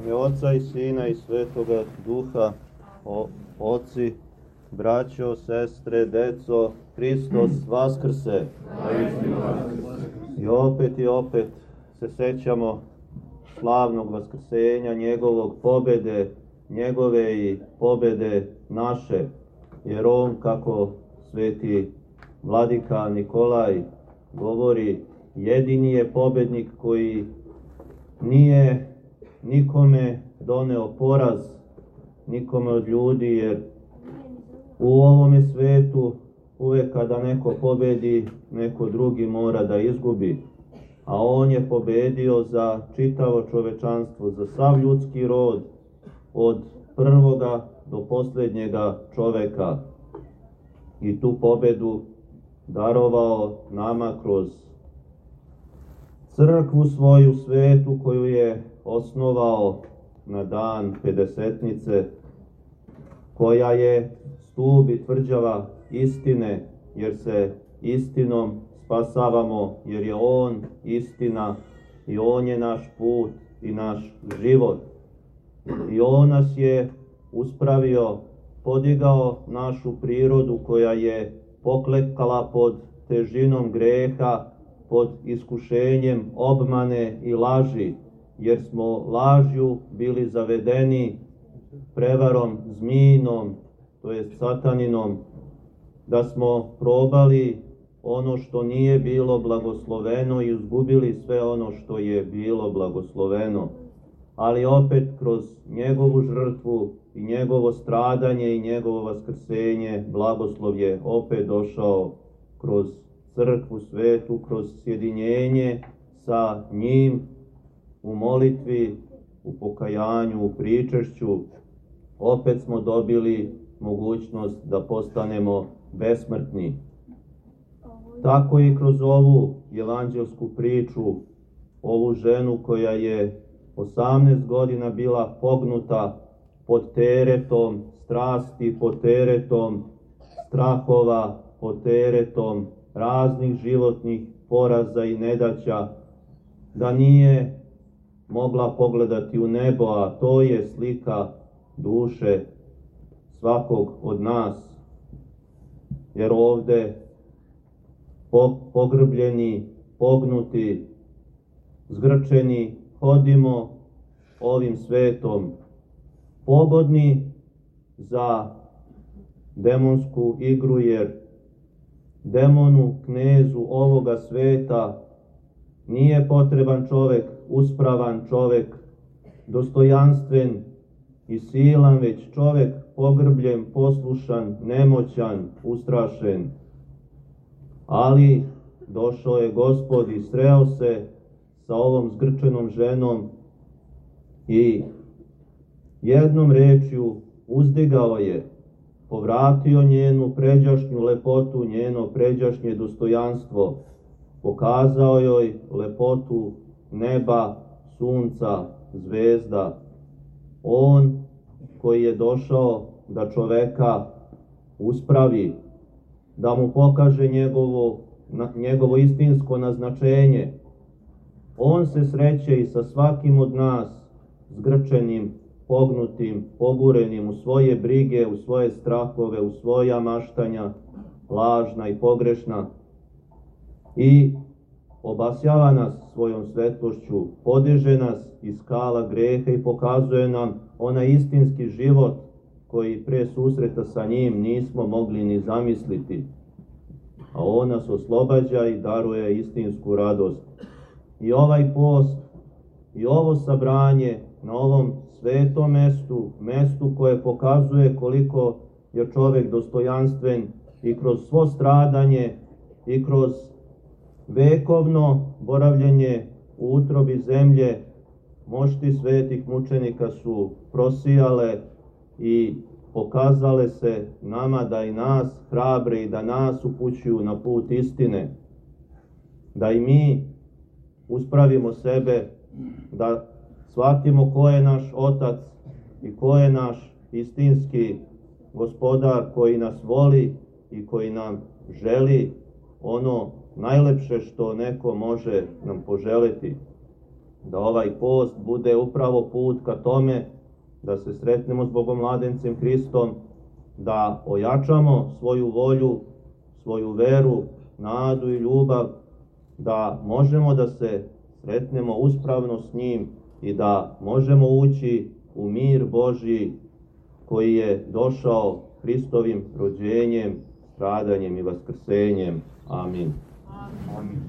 ime Oca i Sina i Svetoga Duha, o, oci, braćo, sestre, deco, Hristos Vaskrse. I opet i opet se sećamo slavnog vaskrsenja, njegovog pobede, njegove i pobede naše, jer on, kako sveti vladika Nikolaj govori, jedini je pobednik koji nije nikome doneo poraz, nikome od ljudi, jer u ovome svetu uvek kada neko pobedi, neko drugi mora da izgubi. A on je pobedio za čitavo čovečanstvo, za sav ljudski rod, od prvoga do poslednjega čoveka. I tu pobedu darovao nama kroz crkvu svoju svetu koju je osnovao na dan Pedesetnice, koja je stub i tvrđava istine, jer se istinom spasavamo, jer je On istina i On je naš put i naš život. I On nas je uspravio, podigao našu prirodu koja je poklekala pod težinom greha, pod iskušenjem obmane i laži, jer smo lažju bili zavedeni prevarom zmijinom, to jest sataninom, da smo probali ono što nije bilo blagosloveno i izgubili sve ono što je bilo blagosloveno. Ali opet kroz njegovu žrtvu i njegovo stradanje i njegovo vaskrsenje blagoslov je opet došao kroz crkvu svetu, kroz sjedinjenje sa njim u molitvi, u pokajanju, u pričešću, opet smo dobili mogućnost da postanemo besmrtni. Tako i kroz ovu evanđelsku priču, ovu ženu koja je 18 godina bila pognuta pod teretom strasti, pod teretom strahova, pod teretom raznih životnih poraza i nedaća, da nije mogla pogledati u nebo, a to je slika duše svakog od nas. Jer ovde pogrbljeni, pognuti, zgrčeni, hodimo ovim svetom, pogodni za demonsku igru, jer demonu, knezu ovoga sveta nije potreban čovek uspravan čovek, dostojanstven i silan, već čovek pogrbljen, poslušan, nemoćan, ustrašen. Ali došao je gospod i sreo se sa ovom zgrčenom ženom i jednom rečju uzdigao je, povratio njenu pređašnju lepotu, njeno pređašnje dostojanstvo, pokazao joj lepotu neba, sunca, zvezda. On koji je došao da čoveka uspravi, da mu pokaže njegovo, njegovo istinsko naznačenje. On se sreće i sa svakim od nas zgrčenim, pognutim, pogurenim u svoje brige, u svoje strahove, u svoja maštanja, lažna i pogrešna. I obasjava nas svojom svetlošću, podiže nas iz skala greha i pokazuje nam onaj istinski život koji pre susreta sa njim nismo mogli ni zamisliti. A on nas oslobađa i daruje istinsku radost. I ovaj post i ovo sabranje na ovom svetom mestu, mestu koje pokazuje koliko je čovek dostojanstven i kroz svo stradanje i kroz vekovno boravljenje u utrobi zemlje, mošti svetih mučenika su prosijale i pokazale se nama da i nas hrabre i da nas upućuju na put istine, da i mi uspravimo sebe, da shvatimo ko je naš Otac i ko je naš istinski gospodar koji nas voli i koji nam želi ono najlepše što neko može nam poželiti. da ovaj post bude upravo put ka tome da se sretnemo s Bogom mladencem Hristom, da ojačamo svoju volju, svoju veru, nadu i ljubav, da možemo da se sretnemo uspravno s njim i da možemo ući u mir Božji koji je došao Hristovim rođenjem, stradanjem i vaskrsenjem. Amin. Amin.